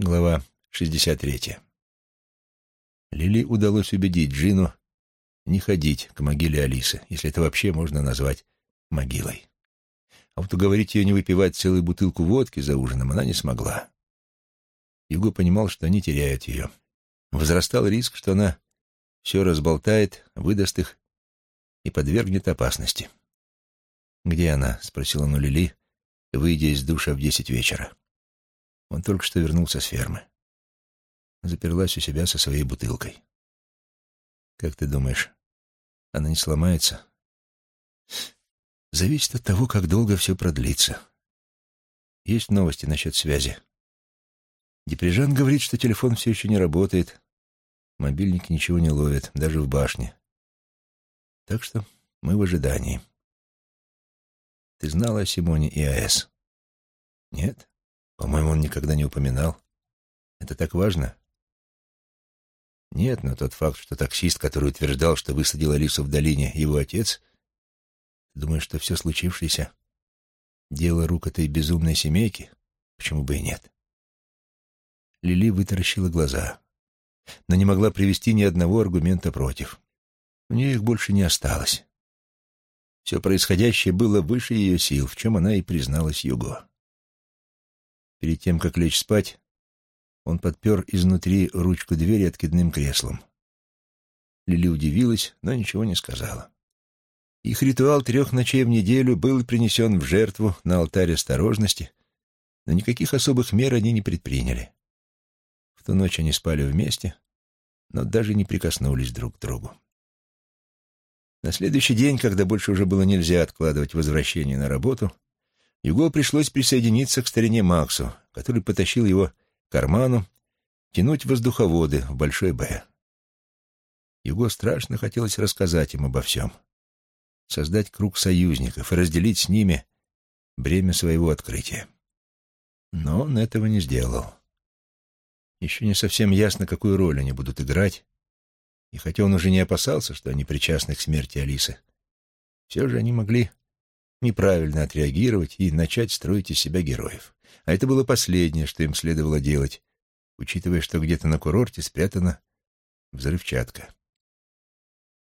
Глава 63. Лили удалось убедить Джину не ходить к могиле Алисы, если это вообще можно назвать могилой. А вот уговорить ее не выпивать целую бутылку водки за ужином она не смогла. Юго понимал, что они теряют ее. Возрастал риск, что она все разболтает, выдаст их и подвергнет опасности. «Где она?» — спросила он у Лили, выйдя из душа в десять вечера. Он только что вернулся с фермы. Заперлась у себя со своей бутылкой. Как ты думаешь, она не сломается? Зависит от того, как долго все продлится. Есть новости насчет связи. Деприжан говорит, что телефон все еще не работает. Мобильник ничего не ловит, даже в башне. Так что мы в ожидании. Ты знала о Симоне и АЭС? Нет? По-моему, он никогда не упоминал. Это так важно? Нет, но тот факт, что таксист, который утверждал, что высадил Алису в долине, его отец, думаешь, что все случившееся — дело рук этой безумной семейки? Почему бы и нет? Лили вытаращила глаза, но не могла привести ни одного аргумента против. У нее их больше не осталось. Все происходящее было выше ее сил, в чем она и призналась Юго. Перед тем, как лечь спать, он подпер изнутри ручку двери откидным креслом. Лили удивилась, но ничего не сказала. Их ритуал трех ночей в неделю был принесен в жертву на алтарь осторожности, но никаких особых мер они не предприняли. В ту ночь они спали вместе, но даже не прикоснулись друг к другу. На следующий день, когда больше уже было нельзя откладывать возвращение на работу, Юго пришлось присоединиться к старине Максу, который потащил его к карману тянуть воздуховоды в Большой Б. Юго страшно хотелось рассказать им обо всем, создать круг союзников и разделить с ними бремя своего открытия. Но он этого не сделал. Еще не совсем ясно, какую роль они будут играть, и хотя он уже не опасался, что они причастны к смерти Алисы, все же они могли неправильно отреагировать и начать строить из себя героев. А это было последнее, что им следовало делать, учитывая, что где-то на курорте спрятана взрывчатка.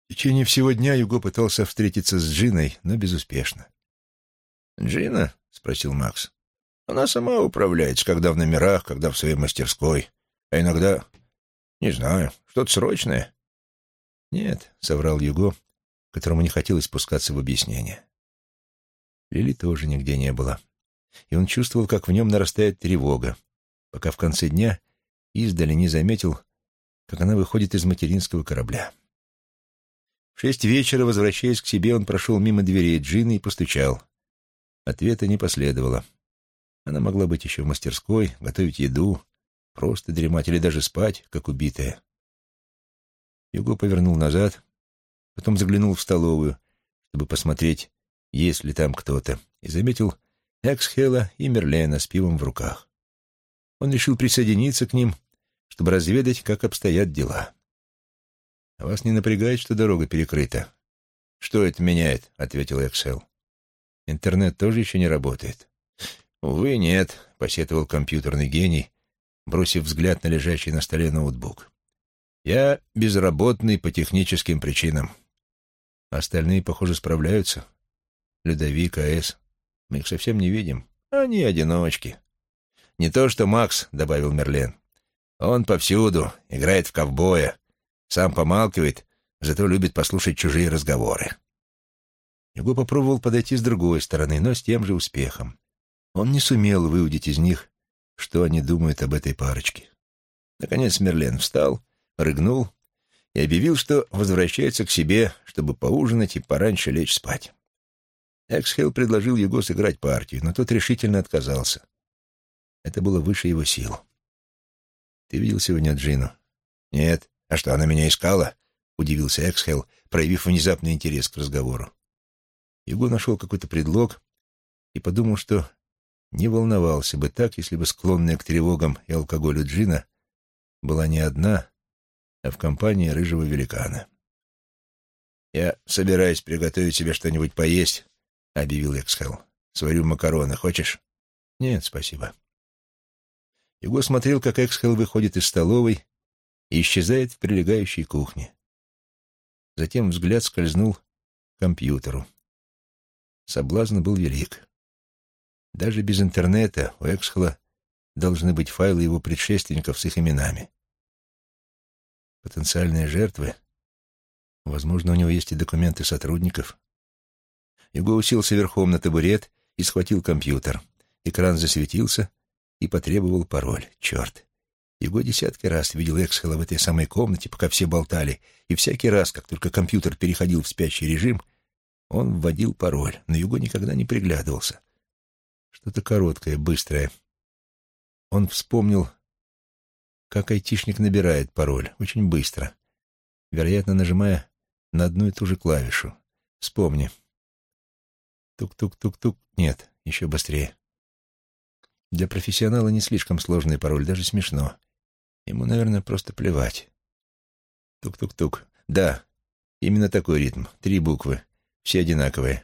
В течение всего дня Юго пытался встретиться с Джиной, но безуспешно. «Джина?» — спросил Макс. «Она сама управляется, когда в номерах, когда в своей мастерской. А иногда... Не знаю, что-то срочное». «Нет», — соврал Юго, которому не хотелось спускаться в объяснение. Лили тоже нигде не было, и он чувствовал, как в нем нарастает тревога, пока в конце дня издали не заметил, как она выходит из материнского корабля. В шесть вечера, возвращаясь к себе, он прошел мимо дверей Джины и постучал. Ответа не последовало. Она могла быть еще в мастерской, готовить еду, просто дремать или даже спать, как убитая. Юго повернул назад, потом заглянул в столовую, чтобы посмотреть, есть ли там кто-то, и заметил Эксхела и Мерлена с пивом в руках. Он решил присоединиться к ним, чтобы разведать, как обстоят дела. «А «Вас не напрягает, что дорога перекрыта?» «Что это меняет?» — ответил Эксел. «Интернет тоже еще не работает». «Увы, нет», — посетовал компьютерный гений, бросив взгляд на лежащий на столе ноутбук. «Я безработный по техническим причинам». «Остальные, похоже, справляются?» Людовик, А.С. Мы их совсем не видим. Они одиночки. Не то что Макс, — добавил Мерлен. Он повсюду, играет в ковбоя, сам помалкивает, зато любит послушать чужие разговоры. Его попробовал подойти с другой стороны, но с тем же успехом. Он не сумел выудить из них, что они думают об этой парочке. Наконец Мерлен встал, рыгнул и объявил, что возвращается к себе, чтобы поужинать и пораньше лечь спать. Эксхейл предложил Его сыграть партию, но тот решительно отказался. Это было выше его сил. «Ты видел сегодня Джину?» «Нет. А что, она меня искала?» — удивился Эксхейл, проявив внезапный интерес к разговору. Его нашел какой-то предлог и подумал, что не волновался бы так, если бы склонная к тревогам и алкоголю Джина была не одна, а в компании рыжего великана. «Я собираюсь приготовить себе что-нибудь поесть, — объявил Эксхелл. «Сварю макароны. Хочешь?» «Нет, спасибо». Его смотрел, как Эксхелл выходит из столовой и исчезает в прилегающей кухне. Затем взгляд скользнул к компьютеру. Соблазн был велик. Даже без интернета у Эксхела должны быть файлы его предшественников с их именами. Потенциальные жертвы. Возможно, у него есть и документы сотрудников. Его уселся верхом на табурет и схватил компьютер. Экран засветился и потребовал пароль. Черт. Его десятки раз видел Эксхела в этой самой комнате, пока все болтали, и всякий раз, как только компьютер переходил в спящий режим, он вводил пароль, но Юго никогда не приглядывался. Что-то короткое, быстрое. Он вспомнил, как айтишник набирает пароль, очень быстро, вероятно, нажимая на одну и ту же клавишу. Вспомни. Тук-тук-тук-тук. Нет, еще быстрее. Для профессионала не слишком сложный пароль, даже смешно. Ему, наверное, просто плевать. Тук-тук-тук. Да, именно такой ритм. Три буквы. Все одинаковые.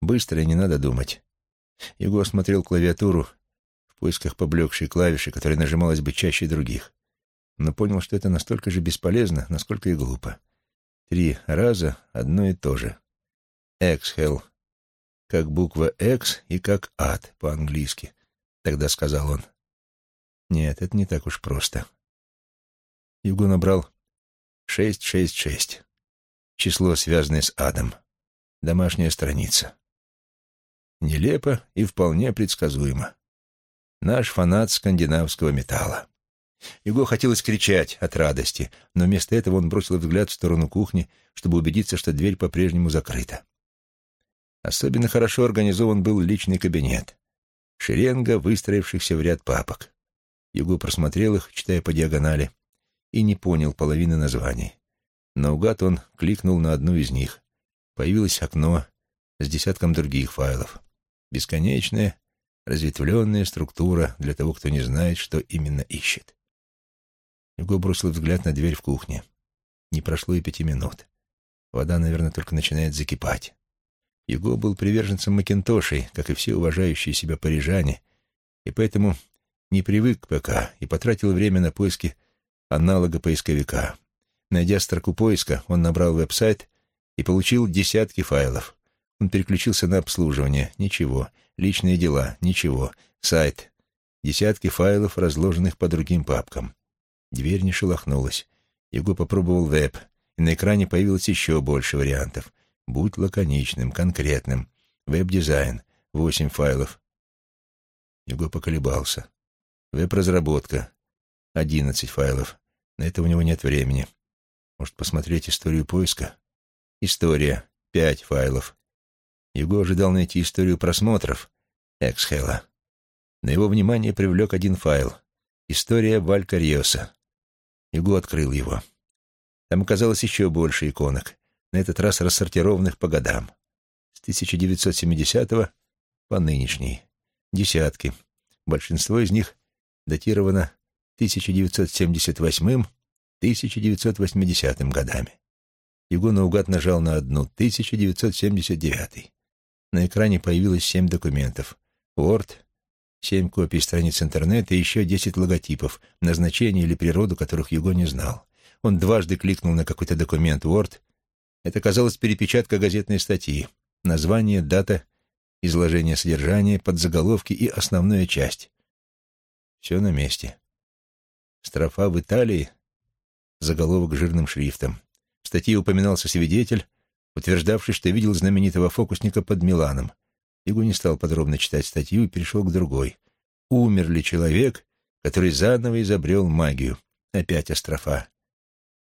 Быстро не надо думать. Его осмотрел клавиатуру в поисках поблекшей клавиши, которая нажималась бы чаще других, но понял, что это настолько же бесполезно, насколько и глупо. Три раза одно и то же. «Exhale», как буква «X» и как «ад» по-английски. Тогда сказал он. Нет, это не так уж просто. Юго набрал 666. Число, связанное с адом. Домашняя страница. Нелепо и вполне предсказуемо. Наш фанат скандинавского металла. Его хотелось кричать от радости, но вместо этого он бросил взгляд в сторону кухни, чтобы убедиться, что дверь по-прежнему закрыта. Особенно хорошо организован был личный кабинет. Шеренга выстроившихся в ряд папок. Юго просмотрел их, читая по диагонали, и не понял половины названий. Наугад он кликнул на одну из них. Появилось окно с десятком других файлов. Бесконечная, разветвленная структура для того, кто не знает, что именно ищет. Юго бросил взгляд на дверь в кухне. Не прошло и пяти минут. Вода, наверное, только начинает закипать. Юго был приверженцем Макинтошей, как и все уважающие себя парижане, и поэтому не привык к ПК и потратил время на поиски аналога поисковика. Найдя строку поиска, он набрал веб-сайт и получил десятки файлов. Он переключился на обслуживание. Ничего. Личные дела. Ничего. Сайт. Десятки файлов, разложенных по другим папкам. Дверь не шелохнулась. Его попробовал веб, и на экране появилось еще больше вариантов. Будь лаконичным, конкретным. Веб-дизайн. Восемь файлов. Его поколебался. Веб-разработка. Одиннадцать файлов. На это у него нет времени. Может, посмотреть историю поиска? История. Пять файлов. Юго ожидал найти историю просмотров Эксхела. Но его внимание привлек один файл. История Валька Риоса. Юго открыл его. Там оказалось еще больше иконок, на этот раз рассортированных по годам. С 1970 по нынешний. Десятки. Большинство из них датировано 1978-1980 годами. Юго наугад нажал на одну, 1979. На экране появилось семь документов. Word, семь копий страниц интернета и еще десять логотипов, назначение или природу которых Юго не знал. Он дважды кликнул на какой-то документ Word. Это казалось перепечатка газетной статьи. Название, дата, изложение содержания, подзаголовки и основная часть. Все на месте. Строфа в Италии, заголовок жирным шрифтом. В статье упоминался свидетель, утверждавший, что видел знаменитого фокусника под Миланом. Игу не стал подробно читать статью и перешел к другой. «Умер ли человек, который заново изобрел магию?» Опять астрофа.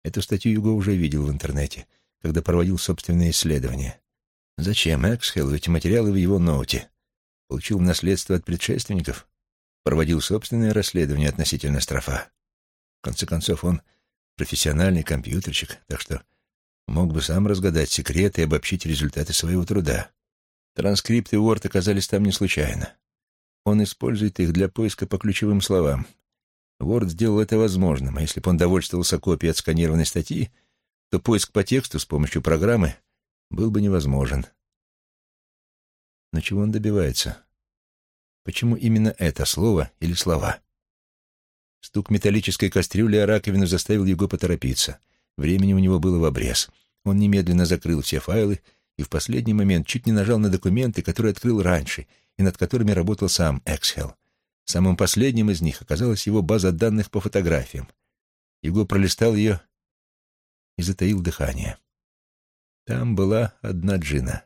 Эту статью Юго уже видел в интернете, когда проводил собственные исследования. Зачем Эксхелл эти материалы в его ноуте? Получил наследство от предшественников? Проводил собственное расследование относительно строфа? В конце концов, он профессиональный компьютерщик, так что мог бы сам разгадать секреты и обобщить результаты своего труда. Транскрипты Уорд оказались там не случайно. Он использует их для поиска по ключевым словам. Уорд сделал это возможным, а если бы он довольствовался копией отсканированной статьи, то поиск по тексту с помощью программы был бы невозможен. Но чего он добивается? Почему именно это слово или слова? Стук металлической кастрюли о раковину заставил его поторопиться. Времени у него было в обрез. Он немедленно закрыл все файлы и в последний момент чуть не нажал на документы, которые открыл раньше и над которыми работал сам Эксхелл. Самым последним из них оказалась его база данных по фотографиям. Его пролистал ее и затаил дыхание. Там была одна джина.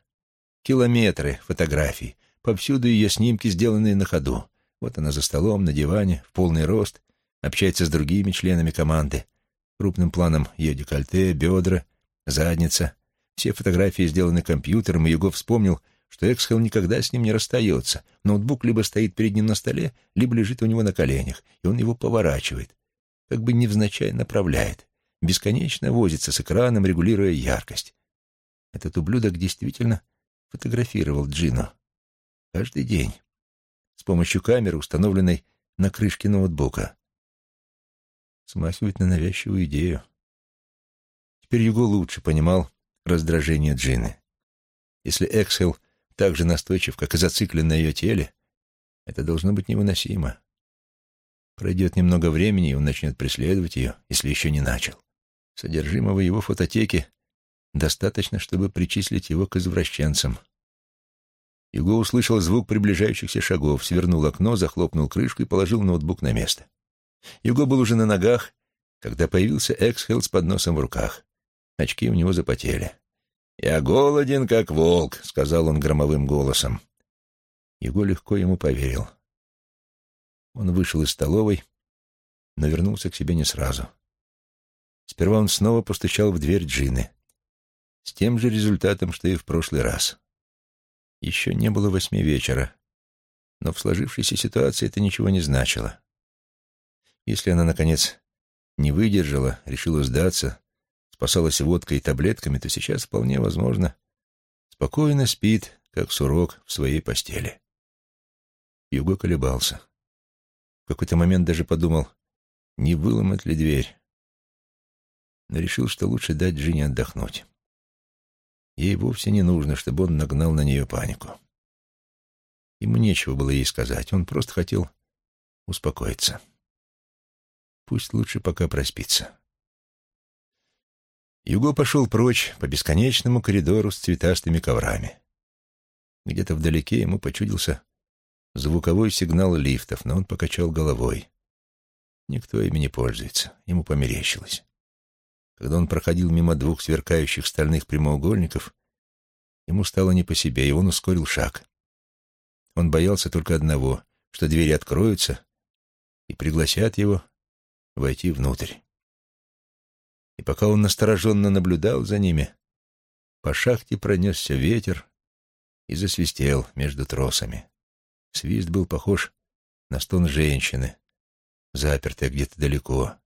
Километры фотографий, повсюду ее снимки, сделанные на ходу. Вот она за столом, на диване, в полный рост, общается с другими членами команды. Крупным планом ее декольте, бедра, задница. Все фотографии сделаны компьютером, и Юго вспомнил, что Эксхелл никогда с ним не расстается. Ноутбук либо стоит перед ним на столе, либо лежит у него на коленях, и он его поворачивает, как бы невзначай направляет, бесконечно возится с экраном, регулируя яркость. Этот ублюдок действительно фотографировал Джину. Каждый день. С помощью камеры, установленной на крышке ноутбука. Смахивает на навязчивую идею. Теперь Юго лучше понимал раздражение Джины. Если Эксел так же настойчив, как и зациклен на ее теле, это должно быть невыносимо. Пройдет немного времени, и он начнет преследовать ее, если еще не начал. Содержимого его фототеки достаточно, чтобы причислить его к извращенцам. Юго услышал звук приближающихся шагов, свернул окно, захлопнул крышку и положил ноутбук на место. Юго был уже на ногах, когда появился Эксхелл с подносом в руках. Очки у него запотели. «Я голоден, как волк», — сказал он громовым голосом. Юго легко ему поверил. Он вышел из столовой, но вернулся к себе не сразу. Сперва он снова постучал в дверь Джины. С тем же результатом, что и в прошлый раз. Еще не было восьми вечера, но в сложившейся ситуации это ничего не значило. Если она, наконец, не выдержала, решила сдаться, спасалась водкой и таблетками, то сейчас вполне возможно спокойно спит, как сурок в своей постели. Юго колебался. В какой-то момент даже подумал, не выломать ли дверь. Но решил, что лучше дать Жене отдохнуть. Ей вовсе не нужно, чтобы он нагнал на нее панику. Ему нечего было ей сказать, он просто хотел успокоиться. Пусть лучше пока проспится. Юго пошел прочь по бесконечному коридору с цветастыми коврами. Где-то вдалеке ему почудился звуковой сигнал лифтов, но он покачал головой. Никто ими не пользуется, ему померещилось. Когда он проходил мимо двух сверкающих стальных прямоугольников, ему стало не по себе, и он ускорил шаг. Он боялся только одного, что двери откроются и пригласят его войти внутрь. И пока он настороженно наблюдал за ними, по шахте пронесся ветер и засвистел между тросами. Свист был похож на стон женщины, запертой где-то далеко,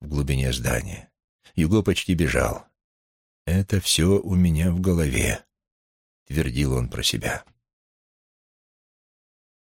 в глубине здания. Юго почти бежал. «Это все у меня в голове», — твердил он про себя.